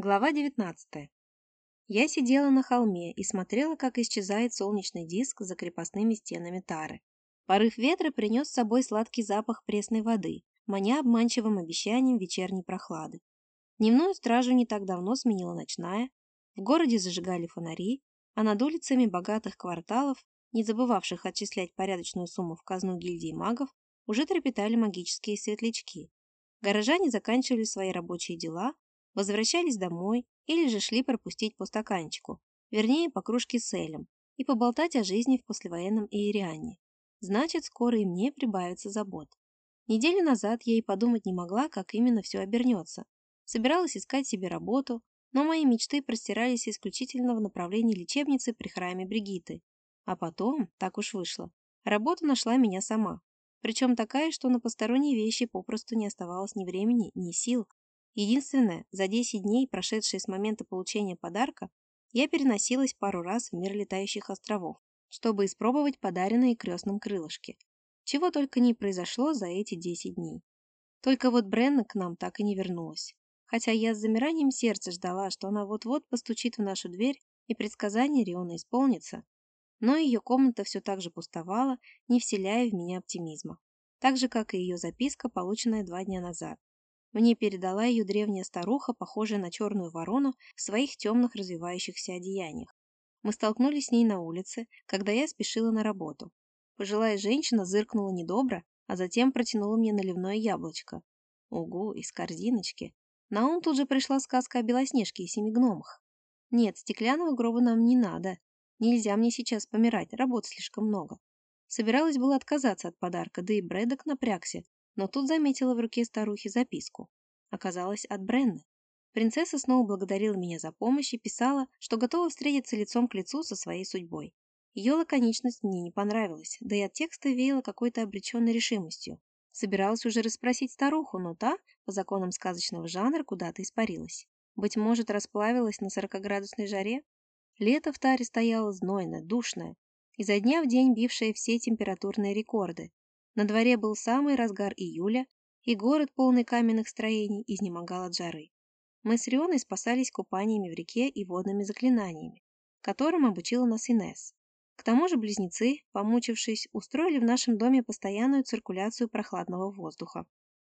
Глава 19. Я сидела на холме и смотрела, как исчезает солнечный диск за крепостными стенами тары. Порыв ветра принес с собой сладкий запах пресной воды, маня обманчивым обещанием вечерней прохлады. Дневную стражу не так давно сменила ночная, в городе зажигали фонари, а над улицами богатых кварталов, не забывавших отчислять порядочную сумму в казну гильдии магов, уже трепетали магические светлячки. Горожане заканчивали свои рабочие дела, возвращались домой или же шли пропустить по стаканчику, вернее, по кружке с элем, и поболтать о жизни в послевоенном Иериане. Значит, скоро и мне прибавится забот. Неделю назад я и подумать не могла, как именно все обернется. Собиралась искать себе работу, но мои мечты простирались исключительно в направлении лечебницы при храме Бригиты. А потом, так уж вышло, работа нашла меня сама. Причем такая, что на посторонние вещи попросту не оставалось ни времени, ни сил, Единственное, за 10 дней, прошедшие с момента получения подарка, я переносилась пару раз в мир летающих островов, чтобы испробовать подаренные крестным крылышки. Чего только не произошло за эти 10 дней. Только вот Бренна к нам так и не вернулась. Хотя я с замиранием сердца ждала, что она вот-вот постучит в нашу дверь и предсказание Риона исполнится. Но ее комната все так же пустовала, не вселяя в меня оптимизма. Так же, как и ее записка, полученная два дня назад. Мне передала ее древняя старуха, похожая на черную ворону в своих темных развивающихся одеяниях. Мы столкнулись с ней на улице, когда я спешила на работу. Пожилая женщина зыркнула недобро, а затем протянула мне наливное яблочко. Угу, из корзиночки. На ум тут же пришла сказка о Белоснежке и семи гномах. Нет, стеклянного гроба нам не надо. Нельзя мне сейчас помирать, работ слишком много. Собиралась было отказаться от подарка, да и Брэдок напрягся, но тут заметила в руке старухи записку. Оказалось, от Бренны. Принцесса снова благодарила меня за помощь и писала, что готова встретиться лицом к лицу со своей судьбой. Ее лаконичность мне не понравилась, да и от текста веяло какой-то обреченной решимостью. Собиралась уже расспросить старуху, но та, по законам сказочного жанра, куда-то испарилась. Быть может, расплавилась на сорокоградусной жаре? Лето в таре стояло знойное, душное, изо дня в день бившее все температурные рекорды, на дворе был самый разгар июля, и город, полный каменных строений, изнемогал от жары. Мы с Рионой спасались купаниями в реке и водными заклинаниями, которым обучила нас Инесс. К тому же близнецы, помучившись, устроили в нашем доме постоянную циркуляцию прохладного воздуха.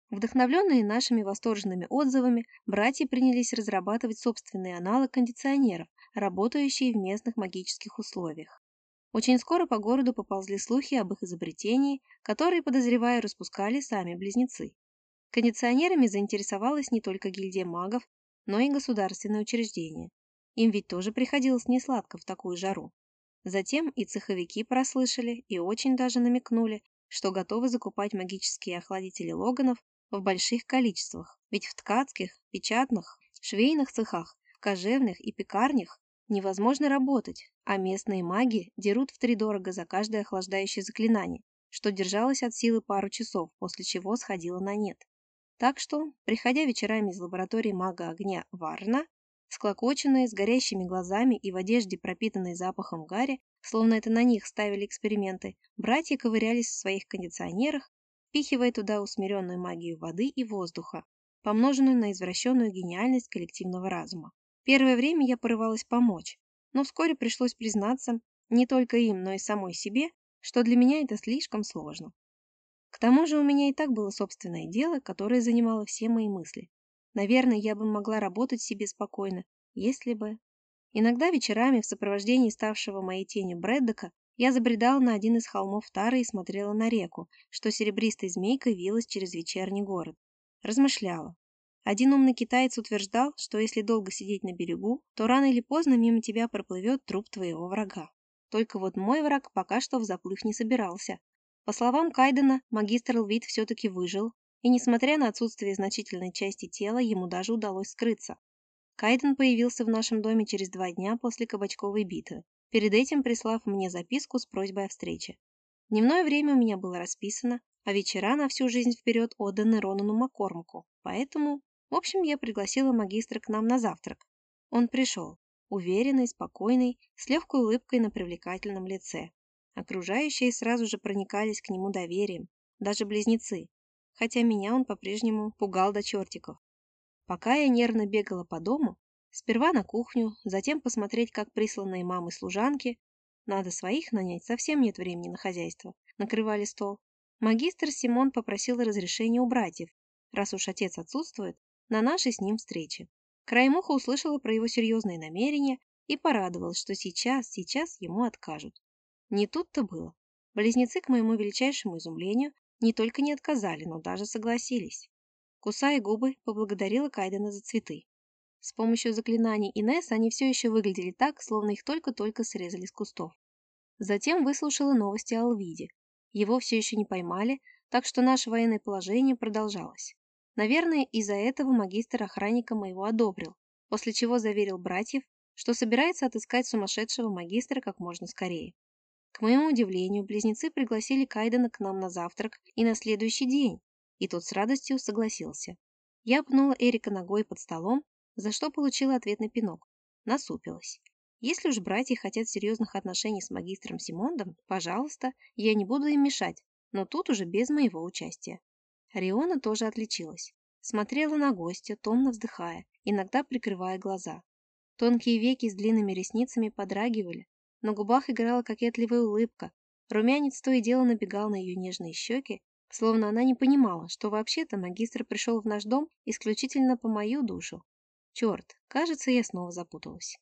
Вдохновленные нашими восторженными отзывами, братья принялись разрабатывать собственный аналог кондиционеров, работающие в местных магических условиях. Очень скоро по городу поползли слухи об их изобретении, которые, подозреваю, распускали сами близнецы. Кондиционерами заинтересовалась не только гильдия магов, но и государственное учреждение. Им ведь тоже приходилось несладко в такую жару. Затем и цеховики прослышали и очень даже намекнули, что готовы закупать магические охладители Логанов в больших количествах, ведь в ткацких, печатных, швейных цехах, кожевных и пекарнях невозможно работать, а местные маги дерут втридорого за каждое охлаждающее заклинание, что держалось от силы пару часов, после чего сходило на нет. Так что, приходя вечерами из лаборатории мага огня Варна, склокоченные, с горящими глазами и в одежде, пропитанной запахом гари, словно это на них ставили эксперименты, братья ковырялись в своих кондиционерах, впихивая туда усмиренную магию воды и воздуха, помноженную на извращенную гениальность коллективного разума. Первое время я порывалась помочь, но вскоре пришлось признаться не только им, но и самой себе, что для меня это слишком сложно. К тому же у меня и так было собственное дело, которое занимало все мои мысли. Наверное, я бы могла работать себе спокойно, если бы... Иногда вечерами в сопровождении ставшего моей тенью Брэддока я забредала на один из холмов Тары и смотрела на реку, что серебристой змейкой вилась через вечерний город. Размышляла, один умный китаец утверждал, что если долго сидеть на берегу, то рано или поздно мимо тебя проплывет труп твоего врага. Только вот мой враг пока что в заплыв не собирался. По словам Кайдена, магистр Лвит все-таки выжил, и несмотря на отсутствие значительной части тела, ему даже удалось скрыться. Кайден появился в нашем доме через два дня после кабачковой битвы, перед этим прислав мне записку с просьбой о встрече. Дневное время у меня было расписано, а вечера на всю жизнь вперед отданы Ронану Маккормаку, поэтому в общем, я пригласила магистра к нам на завтрак. Он пришел, уверенный, спокойный, с легкой улыбкой на привлекательном лице. Окружающие сразу же проникались к нему доверием, даже близнецы, хотя меня он по-прежнему пугал до чертиков. Пока я нервно бегала по дому, Сперва на кухню, затем посмотреть, как присланные мамы служанки, надо своих нанять, совсем нет времени на хозяйство, накрывали стол. Магистр Симон попросил разрешения у братьев, раз уж отец отсутствует, на нашей с ним встрече. Краем уха услышала про его серьезные намерения и порадовалась, что сейчас, сейчас ему откажут. Не тут-то было. Близнецы, к моему величайшему изумлению, не только не отказали, но даже согласились. Кусая губы, поблагодарила Кайдена за цветы. С помощью заклинаний Инесс они все еще выглядели так, словно их только-только срезали с кустов. Затем выслушала новости о Алвиде. Его все еще не поймали, так что наше военное положение продолжалось. Наверное, из-за этого магистр охранника моего одобрил, после чего заверил братьев, что собирается отыскать сумасшедшего магистра как можно скорее. К моему удивлению, близнецы пригласили Кайдена к нам на завтрак и на следующий день, и тот с радостью согласился. Я пнула Эрика ногой под столом, за что получила ответный пинок. Насупилась. Если уж братья хотят серьезных отношений с магистром Симондом, пожалуйста, я не буду им мешать, но тут уже без моего участия. Риона тоже отличилась. Смотрела на гостя, томно вздыхая, иногда прикрывая глаза. Тонкие веки с длинными ресницами подрагивали, на губах играла кокетливая улыбка, румянец то и дело набегал на ее нежные щеки, словно она не понимала, что вообще-то магистр пришел в наш дом исключительно по мою душу. Черт, кажется, я снова запуталась.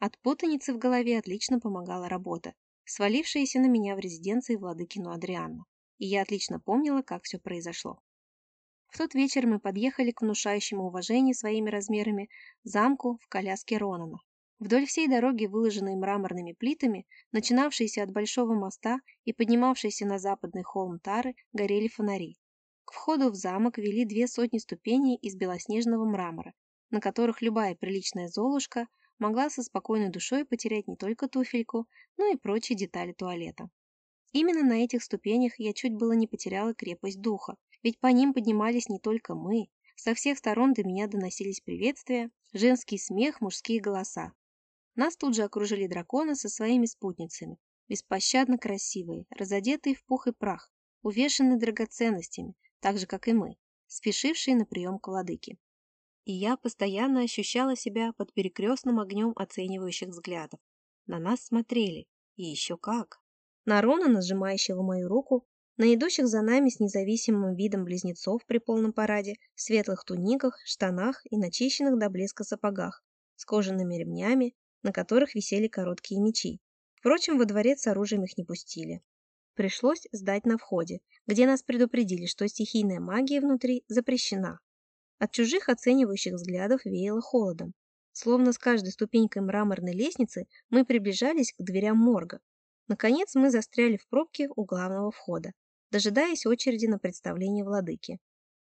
От путаницы в голове отлично помогала работа, свалившаяся на меня в резиденции владыкину Адрианна, и я отлично помнила, как все произошло. В тот вечер мы подъехали к внушающему уважению своими размерами замку в коляске Ронана. Вдоль всей дороги, выложенной мраморными плитами, начинавшейся от большого моста и поднимавшейся на западный холм Тары, горели фонари. К входу в замок вели две сотни ступеней из белоснежного мрамора, на которых любая приличная золушка могла со спокойной душой потерять не только туфельку, но и прочие детали туалета. Именно на этих ступенях я чуть было не потеряла крепость духа, ведь по ним поднимались не только мы. Со всех сторон до меня доносились приветствия, женский смех, мужские голоса. Нас тут же окружили драконы со своими спутницами, беспощадно красивые, разодетые в пух и прах, увешанные драгоценностями, так же, как и мы, спешившие на прием к владыке. И я постоянно ощущала себя под перекрестным огнем оценивающих взглядов. На нас смотрели, и еще как. На Рона, нажимающего мою руку, на идущих за нами с независимым видом близнецов при полном параде, в светлых туниках, штанах и начищенных до блеска сапогах, с кожаными ремнями, на которых висели короткие мечи. Впрочем, во дворец с оружием их не пустили. Пришлось сдать на входе, где нас предупредили, что стихийная магия внутри запрещена. От чужих оценивающих взглядов веяло холодом. Словно с каждой ступенькой мраморной лестницы мы приближались к дверям морга. Наконец мы застряли в пробке у главного входа, дожидаясь очереди на представление владыки.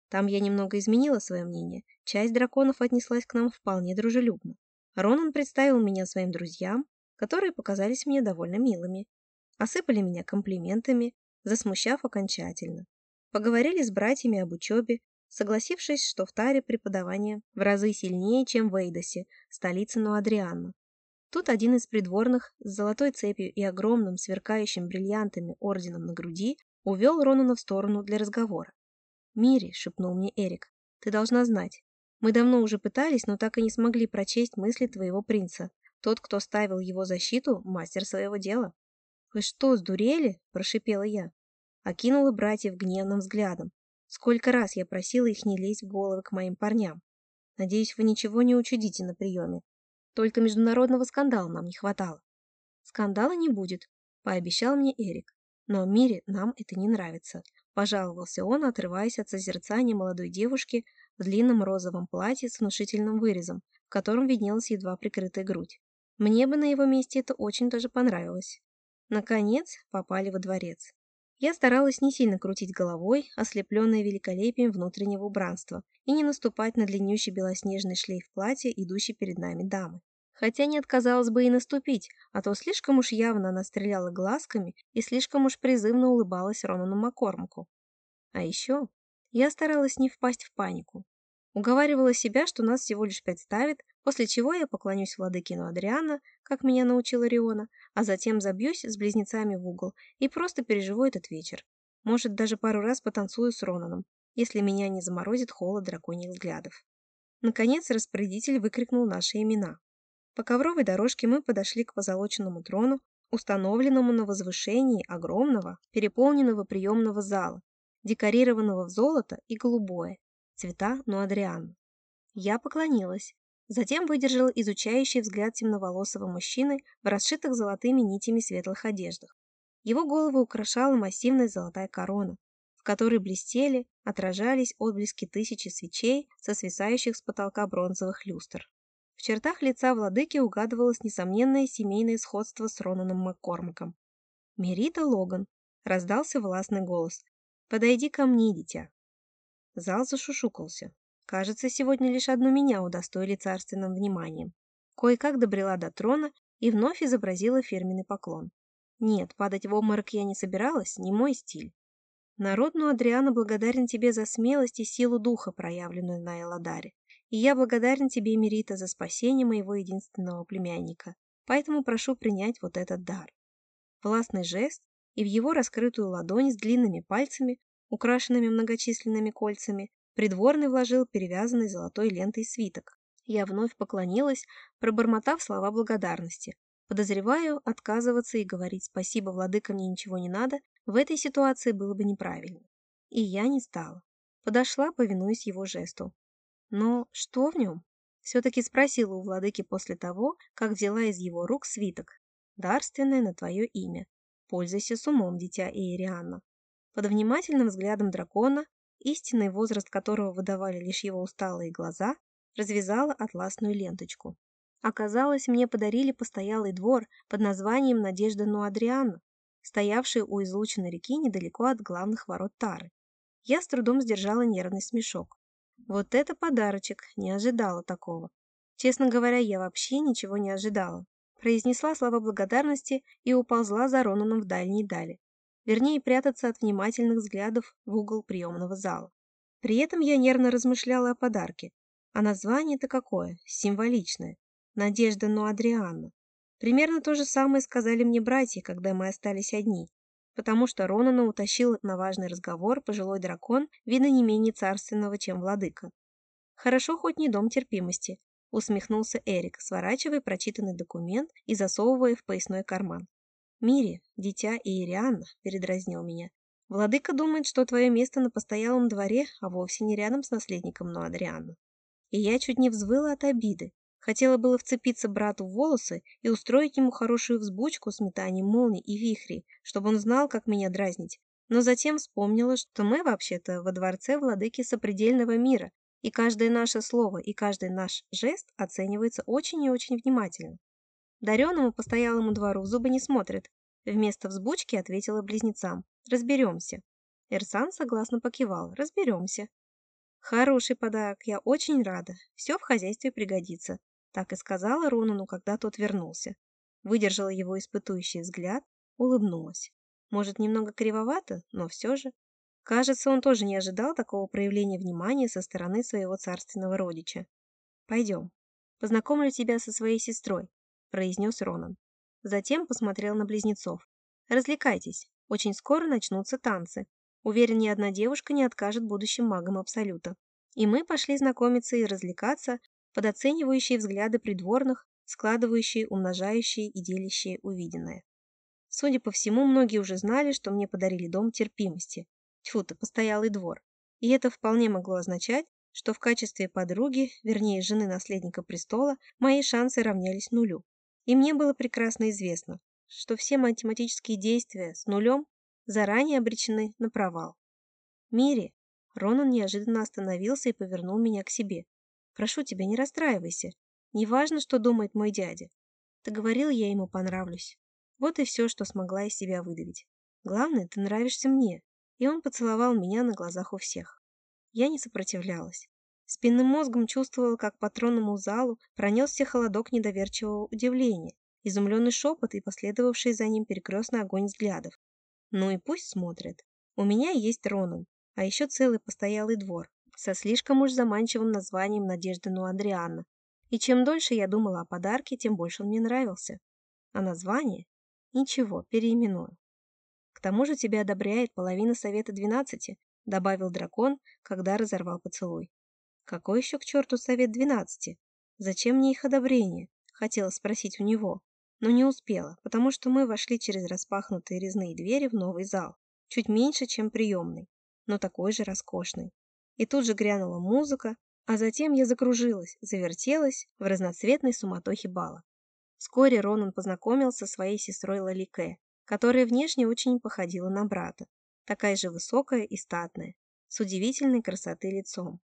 Там я немного изменила свое мнение. Часть драконов отнеслась к нам вполне дружелюбно. Ронан представил меня своим друзьям, которые показались мне довольно милыми. Осыпали меня комплиментами, засмущав окончательно. Поговорили с братьями об учебе, согласившись, что в Таре преподавание в разы сильнее, чем в Эйдосе, столице Нуадрианна. Тут один из придворных с золотой цепью и огромным, сверкающим бриллиантами орденом на груди увел Ронана в сторону для разговора. «Мири», — шепнул мне Эрик, — «ты должна знать, мы давно уже пытались, но так и не смогли прочесть мысли твоего принца. Тот, кто ставил его защиту, мастер своего дела. «Вы что, сдурели?» – прошипела я. Окинула братьев гневным взглядом. Сколько раз я просила их не лезть в головы к моим парням. Надеюсь, вы ничего не учудите на приеме. Только международного скандала нам не хватало. Скандала не будет, пообещал мне Эрик. Но Мире нам это не нравится. Пожаловался он, отрываясь от созерцания молодой девушки, в длинном розовом платье с внушительным вырезом, в котором виднелась едва прикрытая грудь. Мне бы на его месте это очень даже понравилось. Наконец попали во дворец. Я старалась не сильно крутить головой, ослепленная великолепием внутреннего убранства, и не наступать на длиннющий белоснежный шлейф платья, идущий перед нами дамы. Хотя не отказалась бы и наступить, а то слишком уж явно она стреляла глазками и слишком уж призывно улыбалась Ронану Маккормку. А еще я старалась не впасть в панику. Уговаривала себя, что нас всего лишь представит, после чего я поклонюсь владыкину Адриана, как меня научила Риона, а затем забьюсь с близнецами в угол и просто переживу этот вечер. Может, даже пару раз потанцую с Ронаном, если меня не заморозит холод драконьих взглядов. Наконец распорядитель выкрикнул наши имена. По ковровой дорожке мы подошли к позолоченному трону, установленному на возвышении огромного, переполненного приемного зала, декорированного в золото и голубое, цвета Нуадриан. Я поклонилась, затем выдержала изучающий взгляд темноволосого мужчины в расшитых золотыми нитями светлых одеждах. Его голову украшала массивная золотая корона, в которой блестели, отражались отблески тысячи свечей со свисающих с потолка бронзовых люстр. В чертах лица владыки угадывалось несомненное семейное сходство с Ронаном Маккормаком. «Мерита Логан», — раздался властный голос. «Подойди ко мне, дитя». Зал зашушукался. Кажется, сегодня лишь одну меня удостоили царственным вниманием. Кое-как добрела до трона и вновь изобразила фирменный поклон. Нет, падать в обморок я не собиралась, не мой стиль. Народну Адриана благодарен тебе за смелость и силу духа, проявленную на Эладаре. И я благодарен тебе, Мерита, за спасение моего единственного племянника. Поэтому прошу принять вот этот дар. Властный жест, и в его раскрытую ладонь с длинными пальцами, украшенными многочисленными кольцами, придворный вложил перевязанный золотой лентой свиток. Я вновь поклонилась, пробормотав слова благодарности. Подозреваю, отказываться и говорить «спасибо, владыка, мне ничего не надо» в этой ситуации было бы неправильно. И я не стала. Подошла, повинуясь его жесту. Но что в нем? Все-таки спросила у владыки после того, как взяла из его рук свиток. Дарственное на твое имя. Пользуйся с умом, дитя Иерианна. Под внимательным взглядом дракона, истинный возраст которого выдавали лишь его усталые глаза, развязала атласную ленточку. Оказалось, мне подарили постоялый двор под названием Надежда Нуадрианна, стоявший у излученной реки недалеко от главных ворот Тары. Я с трудом сдержала нервный смешок. Вот это подарочек, не ожидала такого. Честно говоря, я вообще ничего не ожидала. Произнесла слова благодарности и уползла за Ронаном в дальние дали. Вернее, прятаться от внимательных взглядов в угол приемного зала. При этом я нервно размышляла о подарке. А название-то какое? Символичное. Надежда Нуадрианна. Примерно то же самое сказали мне братья, когда мы остались одни потому что Ронана утащил на важный разговор пожилой дракон, видно не менее царственного, чем владыка. «Хорошо, хоть не дом терпимости», — усмехнулся Эрик, сворачивая прочитанный документ и засовывая в поясной карман. «Мири, дитя Иерианна», — передразнил меня, — «владыка думает, что твое место на постоялом дворе, а вовсе не рядом с наследником Нуадриана». И я чуть не взвыла от обиды, Хотела было вцепиться брату в волосы и устроить ему хорошую взбучку с метанием молний и вихрей, чтобы он знал, как меня дразнить. Но затем вспомнила, что мы вообще-то во дворце владыки сопредельного мира, и каждое наше слово и каждый наш жест оценивается очень и очень внимательно. Дареному постоялому двору зубы не смотрят. Вместо взбучки ответила близнецам. «Разберемся». Эрсан согласно покивал. «Разберемся». «Хороший подарок, я очень рада. Все в хозяйстве пригодится. Так и сказала Ронану, когда тот вернулся. Выдержала его испытующий взгляд, улыбнулась. Может, немного кривовато, но все же. Кажется, он тоже не ожидал такого проявления внимания со стороны своего царственного родича. «Пойдем. Познакомлю тебя со своей сестрой», — произнес Ронан. Затем посмотрел на близнецов. «Развлекайтесь. Очень скоро начнутся танцы. Уверен, ни одна девушка не откажет будущим магам Абсолюта. И мы пошли знакомиться и развлекаться, под оценивающие взгляды придворных, складывающие, умножающие и делящие увиденное. Судя по всему, многие уже знали, что мне подарили дом терпимости. Тьфу ты, постоялый двор. И это вполне могло означать, что в качестве подруги, вернее, жены наследника престола, мои шансы равнялись нулю. И мне было прекрасно известно, что все математические действия с нулем заранее обречены на провал. Мири, Ронан неожиданно остановился и повернул меня к себе. Прошу тебя, не расстраивайся. Неважно, что думает мой дядя. Ты говорил, я ему понравлюсь. Вот и все, что смогла из себя выдавить. Главное, ты нравишься мне. И он поцеловал меня на глазах у всех. Я не сопротивлялась. Спинным мозгом чувствовала, как по тронному залу пронесся холодок недоверчивого удивления, изумленный шепот и последовавший за ним перекрестный огонь взглядов. Ну и пусть смотрят. У меня есть Ронан, а еще целый постоялый двор со слишком уж заманчивым названием Надежда Нуадрианна. И чем дольше я думала о подарке, тем больше он мне нравился. А название? Ничего, переименую. К тому же тебя одобряет половина Совета Двенадцати, добавил дракон, когда разорвал поцелуй. Какой еще к черту совет двенадцати? Зачем мне их одобрение? Хотела спросить у него, но не успела, потому что мы вошли через распахнутые резные двери в новый зал, чуть меньше, чем приемный, но такой же роскошный. И тут же грянула музыка, а затем я закружилась, завертелась в разноцветной суматохе бала. Вскоре Ронан познакомился со своей сестрой Лалике, которая внешне очень походила на брата, такая же высокая и статная, с удивительной красоты лицом.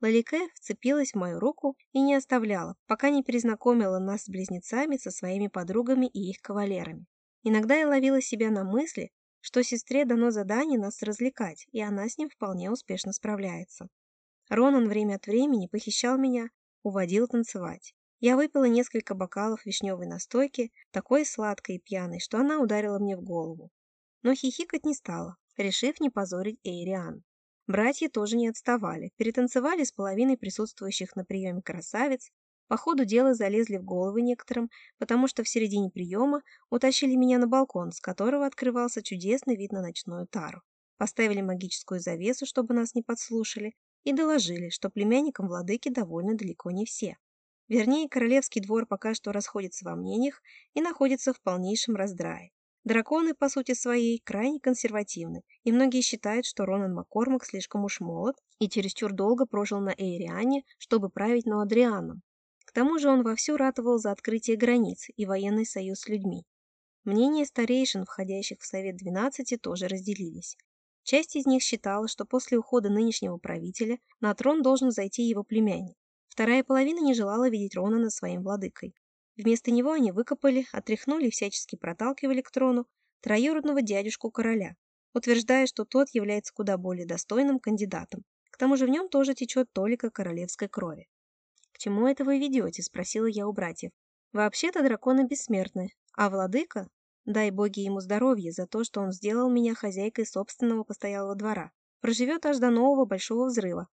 Лалике вцепилась в мою руку и не оставляла, пока не перезнакомила нас с близнецами со своими подругами и их кавалерами. Иногда я ловила себя на мысли, что сестре дано задание нас развлекать, и она с ним вполне успешно справляется. Ронан время от времени похищал меня, уводил танцевать. Я выпила несколько бокалов вишневой настойки, такой сладкой и пьяной, что она ударила мне в голову. Но хихикать не стала, решив не позорить Эйриан. Братья тоже не отставали, перетанцевали с половиной присутствующих на приеме красавиц, по ходу дела залезли в головы некоторым, потому что в середине приема утащили меня на балкон, с которого открывался чудесный вид на ночную тару. Поставили магическую завесу, чтобы нас не подслушали, и доложили, что племянникам владыки довольно далеко не все. Вернее, королевский двор пока что расходится во мнениях и находится в полнейшем раздрае. Драконы, по сути своей, крайне консервативны, и многие считают, что Ронан Маккормак слишком уж молод и чересчур долго прожил на Эйриане, чтобы править Ноадрианом. К тому же он вовсю ратовал за открытие границ и военный союз с людьми. Мнения старейшин, входящих в Совет 12, тоже разделились. Часть из них считала, что после ухода нынешнего правителя на трон должен зайти его племянник. Вторая половина не желала видеть Ронана своим владыкой. Вместо него они выкопали, отряхнули и всячески проталкивали к трону троюродного дядюшку короля, утверждая, что тот является куда более достойным кандидатом. К тому же в нем тоже течет толика королевской крови. «К чему это вы ведете?» – спросила я у братьев. «Вообще-то драконы бессмертны, а владыка, дай боги ему здоровья за то, что он сделал меня хозяйкой собственного постоялого двора, проживет аж до нового большого взрыва,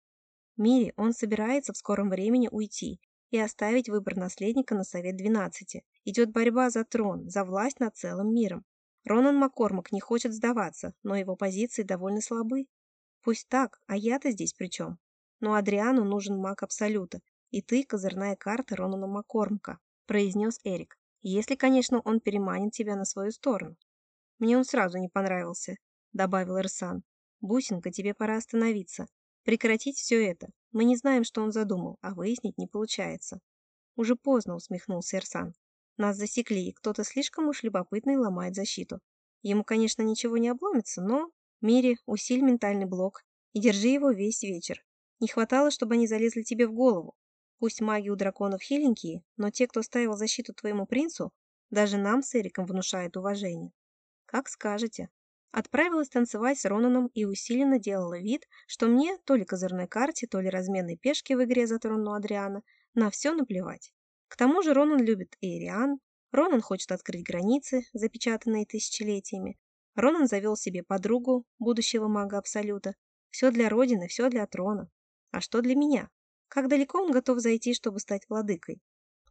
Мире он собирается в скором времени уйти и оставить выбор наследника на Совет 12. Идет борьба за трон, за власть над целым миром. Ронан Маккормак не хочет сдаваться, но его позиции довольно слабы. Пусть так, а я-то здесь при чем? Но Адриану нужен маг Абсолюта, и ты – козырная карта Ронана Маккормака, произнес Эрик. Если, конечно, он переманит тебя на свою сторону. Мне он сразу не понравился, добавил Ирсан. Бусинка, тебе пора остановиться. Прекратить все это. Мы не знаем, что он задумал, а выяснить не получается. Уже поздно, усмехнулся Эрсан. Нас засекли, и кто-то слишком уж любопытный ломает защиту. Ему, конечно, ничего не обломится, но... Мири, усиль ментальный блок и держи его весь вечер. Не хватало, чтобы они залезли тебе в голову. Пусть маги у драконов хиленькие, но те, кто ставил защиту твоему принцу, даже нам с Эриком внушают уважение. Как скажете. Отправилась танцевать с Ронаном и усиленно делала вид, что мне, то ли козырной карте, то ли разменной пешки в игре за трон Адриана, на все наплевать. К тому же Ронан любит Эйриан, Ронан хочет открыть границы, запечатанные тысячелетиями. Ронан завел себе подругу, будущего мага Абсолюта. Все для Родины, все для трона. А что для меня? Как далеко он готов зайти, чтобы стать владыкой?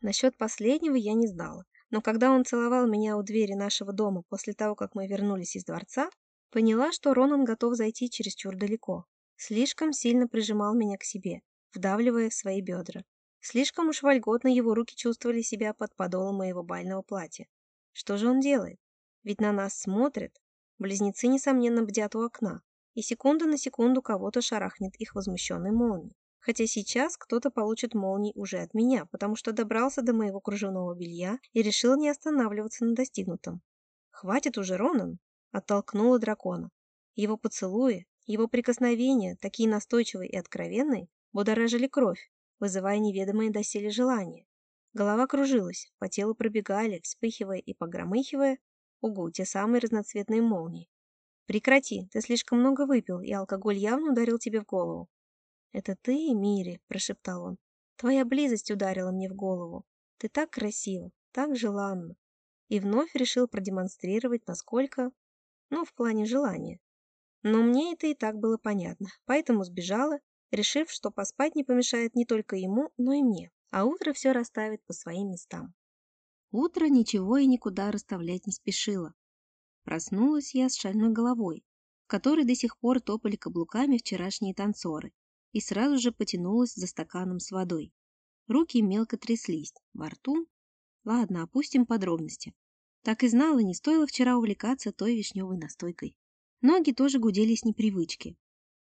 Насчет последнего я не знала но когда он целовал меня у двери нашего дома после того, как мы вернулись из дворца, поняла, что Ронан готов зайти чересчур далеко. Слишком сильно прижимал меня к себе, вдавливая в свои бедра. Слишком уж вольготно его руки чувствовали себя под подолом моего бального платья. Что же он делает? Ведь на нас смотрят. Близнецы, несомненно, бдят у окна, и секунда на секунду кого-то шарахнет их возмущенной молнией. Хотя сейчас кто-то получит молний уже от меня, потому что добрался до моего кружевного белья и решил не останавливаться на достигнутом. «Хватит уже, Ронан!» — оттолкнула дракона. Его поцелуи, его прикосновения, такие настойчивые и откровенные, будоражили кровь, вызывая неведомые доселе желания. Голова кружилась, по телу пробегали, вспыхивая и погромыхивая, угу, те самые разноцветные молнии. «Прекрати, ты слишком много выпил, и алкоголь явно ударил тебе в голову. «Это ты, Мири?» – прошептал он. «Твоя близость ударила мне в голову. Ты так красива, так желанна». И вновь решил продемонстрировать, насколько... Ну, в плане желания. Но мне это и так было понятно, поэтому сбежала, решив, что поспать не помешает не только ему, но и мне, а утро все расставит по своим местам. Утро ничего и никуда расставлять не спешило. Проснулась я с шальной головой, в которой до сих пор топали каблуками вчерашние танцоры, и сразу же потянулась за стаканом с водой. Руки мелко тряслись, во рту... Ладно, опустим подробности. Так и знала, не стоило вчера увлекаться той вишневой настойкой. Ноги тоже гудели с непривычки.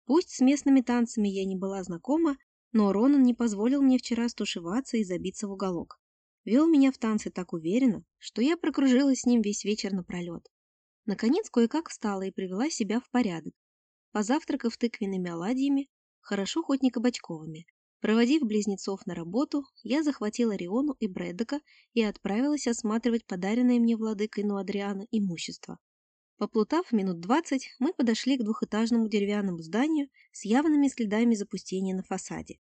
Пусть с местными танцами я не была знакома, но Ронан не позволил мне вчера стушеваться и забиться в уголок. Вел меня в танцы так уверенно, что я прокружилась с ним весь вечер напролет. Наконец кое-как встала и привела себя в порядок. Позавтракав тыквенными оладьями, хорошо хоть не кабачковыми, проводив близнецов на работу, я захватила Риону и Брэддока и отправилась осматривать подаренное мне владыкой Нуадриана имущество. Поплутав минут двадцать, мы подошли к двухэтажному деревянному зданию с явными следами запустения на фасаде.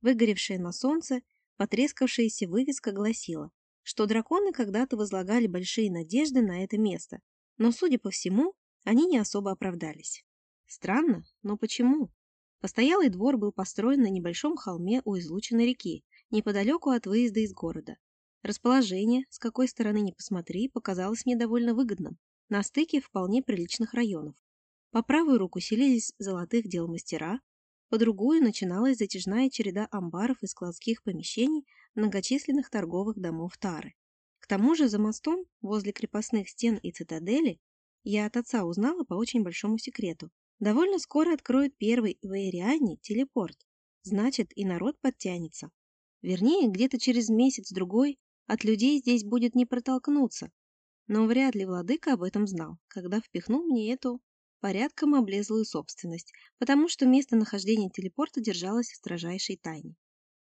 Выгоревшая на солнце, потрескавшаяся вывеска гласила, что драконы когда-то возлагали большие надежды на это место, но, судя по всему, они не особо оправдались. Странно, но почему? Постоялый двор был построен на небольшом холме у излученной реки, неподалеку от выезда из города. Расположение, с какой стороны ни посмотри, показалось мне довольно выгодным на стыке вполне приличных районов. По правую руку селились золотых дел мастера, по другую начиналась затяжная череда амбаров и складских помещений многочисленных торговых домов Тары. К тому же за мостом, возле крепостных стен и цитадели, я от отца узнала по очень большому секрету. Довольно скоро откроют первый в Эйриане телепорт. Значит, и народ подтянется. Вернее, где-то через месяц-другой от людей здесь будет не протолкнуться, но вряд ли владыка об этом знал, когда впихнул мне эту порядком облезлую собственность, потому что местонахождение телепорта держалось в строжайшей тайне.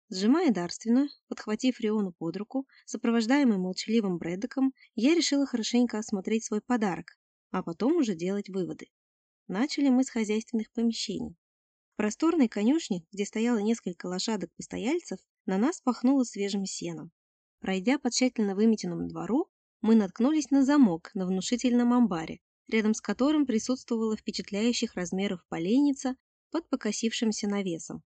Сжимая дарственную, подхватив Риону под руку, сопровождаемый молчаливым Брэддоком, я решила хорошенько осмотреть свой подарок, а потом уже делать выводы. Начали мы с хозяйственных помещений. В просторной конюшне, где стояло несколько лошадок-постояльцев, на нас пахнуло свежим сеном. Пройдя по тщательно выметенному двору, мы наткнулись на замок на внушительном амбаре, рядом с которым присутствовала впечатляющих размеров поленница под покосившимся навесом.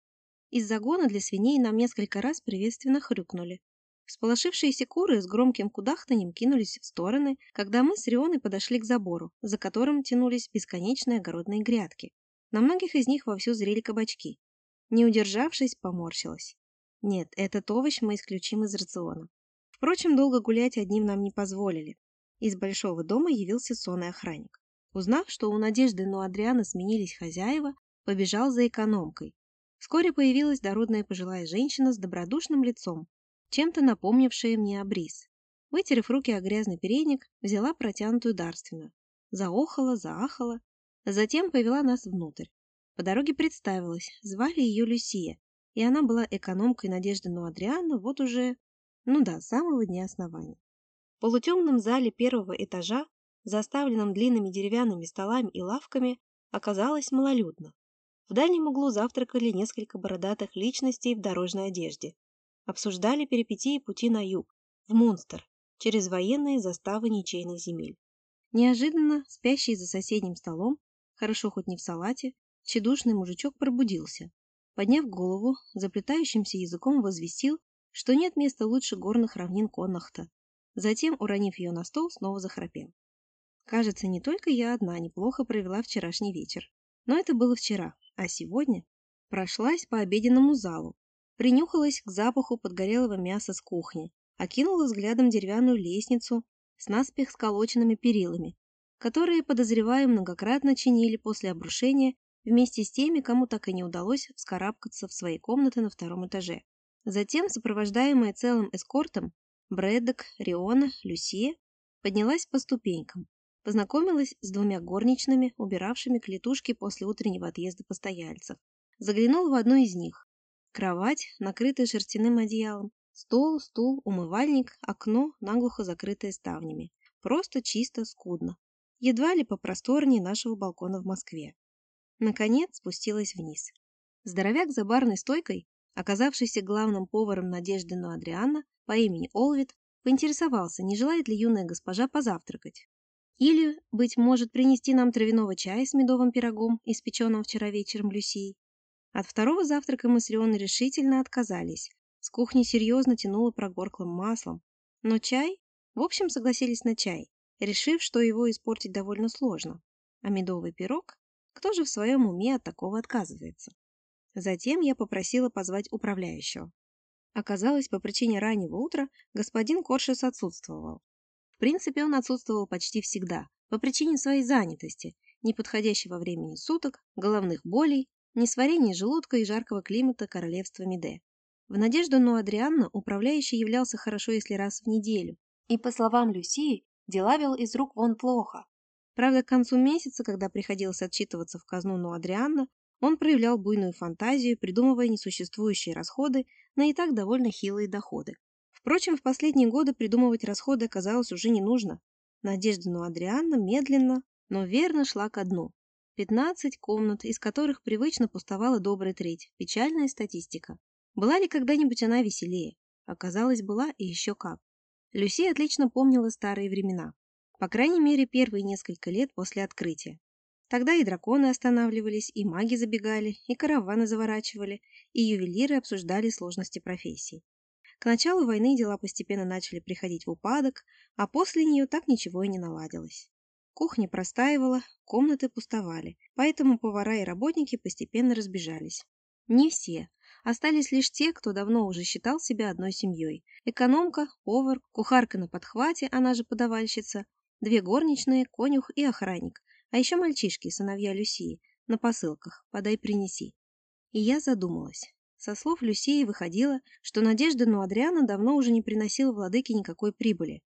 Из загона для свиней нам несколько раз приветственно хрюкнули. Всполошившиеся куры с громким кудахтанем кинулись в стороны, когда мы с Рионой подошли к забору, за которым тянулись бесконечные огородные грядки. На многих из них вовсю зрели кабачки. Не удержавшись, поморщилась. Нет, этот овощ мы исключим из рациона. Впрочем, долго гулять одним нам не позволили. Из большого дома явился сонный охранник. Узнав, что у Надежды но Адриана сменились хозяева, побежал за экономкой. Вскоре появилась дородная пожилая женщина с добродушным лицом, чем-то напомнившая мне обрис. Вытерев руки о грязный передник, взяла протянутую дарственную. Заохала, заахала, затем повела нас внутрь. По дороге представилась, звали ее Люсия, и она была экономкой Надежды Нуадриана вот уже ну да, самого дня основания. В полутемном зале первого этажа, заставленном длинными деревянными столами и лавками, оказалось малолюдно. В дальнем углу завтракали несколько бородатых личностей в дорожной одежде. Обсуждали перипетии пути на юг, в Монстр, через военные заставы ничейных земель. Неожиданно, спящий за соседним столом, хорошо хоть не в салате, тщедушный мужичок пробудился. Подняв голову, заплетающимся языком возвестил, что нет места лучше горных равнин Коннахта. Затем, уронив ее на стол, снова захрапел. Кажется, не только я одна неплохо провела вчерашний вечер. Но это было вчера, а сегодня прошлась по обеденному залу, принюхалась к запаху подгорелого мяса с кухни, окинула взглядом деревянную лестницу с наспех сколоченными перилами, которые, подозревая, многократно чинили после обрушения вместе с теми, кому так и не удалось вскарабкаться в свои комнаты на втором этаже. Затем, сопровождаемая целым эскортом, Брэддок, Риона, Люсия поднялась по ступенькам, познакомилась с двумя горничными, убиравшими клетушки после утреннего отъезда постояльцев. Заглянула в одну из них. Кровать, накрытая шерстяным одеялом, стол, стул, умывальник, окно, наглухо закрытое ставнями. Просто чисто, скудно. Едва ли попросторнее нашего балкона в Москве. Наконец спустилась вниз. Здоровяк за барной стойкой Оказавшийся главным поваром Надежды на Адриана по имени Олвит поинтересовался, не желает ли юная госпожа позавтракать. Или, быть может, принести нам травяного чая с медовым пирогом, испеченным вчера вечером Люсией. От второго завтрака мы с Рионой решительно отказались. С кухни серьезно тянуло прогорклым маслом. Но чай? В общем, согласились на чай, решив, что его испортить довольно сложно. А медовый пирог? Кто же в своем уме от такого отказывается? Затем я попросила позвать управляющего. Оказалось, по причине раннего утра господин Коршес отсутствовал. В принципе, он отсутствовал почти всегда, по причине своей занятости, неподходящего времени суток, головных болей, несварения желудка и жаркого климата королевства Меде. В надежду на Адрианна управляющий являлся хорошо, если раз в неделю. И, по словам Люсии, дела вел из рук вон плохо. Правда, к концу месяца, когда приходилось отчитываться в казну но Адрианна, он проявлял буйную фантазию, придумывая несуществующие расходы на и так довольно хилые доходы. Впрочем, в последние годы придумывать расходы оказалось уже не нужно. Надежда на Адрианна медленно, но верно шла ко дну. 15 комнат, из которых привычно пустовала добрая треть. Печальная статистика. Была ли когда-нибудь она веселее? Оказалось, была и еще как. Люси отлично помнила старые времена. По крайней мере, первые несколько лет после открытия. Тогда и драконы останавливались, и маги забегали, и караваны заворачивали, и ювелиры обсуждали сложности профессий. К началу войны дела постепенно начали приходить в упадок, а после нее так ничего и не наладилось. Кухня простаивала, комнаты пустовали, поэтому повара и работники постепенно разбежались. Не все. Остались лишь те, кто давно уже считал себя одной семьей. Экономка, повар, кухарка на подхвате, она же подавальщица, две горничные, конюх и охранник, а еще мальчишки, сыновья Люсии, на посылках «подай, принеси». И я задумалась. Со слов Люсии выходило, что Надежда Нуадриана давно уже не приносила владыке никакой прибыли.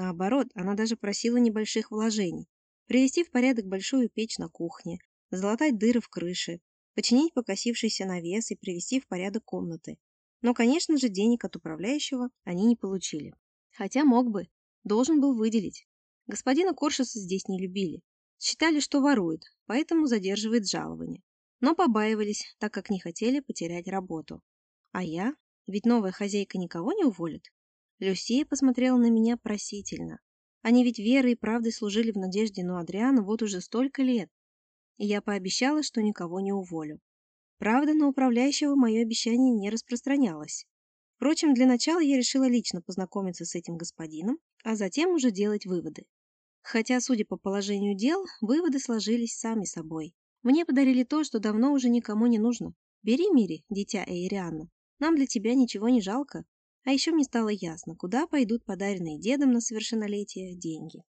Наоборот, она даже просила небольших вложений. Привести в порядок большую печь на кухне, залатать дыры в крыше, починить покосившийся навес и привести в порядок комнаты. Но, конечно же, денег от управляющего они не получили. Хотя мог бы, должен был выделить. Господина Коршеса здесь не любили. Считали, что ворует, поэтому задерживает жалование. Но побаивались, так как не хотели потерять работу. А я? Ведь новая хозяйка никого не уволит. Люсия посмотрела на меня просительно. Они ведь верой и правдой служили в надежде на Адриана вот уже столько лет. И я пообещала, что никого не уволю. Правда, на управляющего мое обещание не распространялось. Впрочем, для начала я решила лично познакомиться с этим господином, а затем уже делать выводы. Хотя, судя по положению дел, выводы сложились сами собой. Мне подарили то, что давно уже никому не нужно. Бери, Мири, дитя Эйрианна. Нам для тебя ничего не жалко. А еще мне стало ясно, куда пойдут подаренные дедом на совершеннолетие деньги.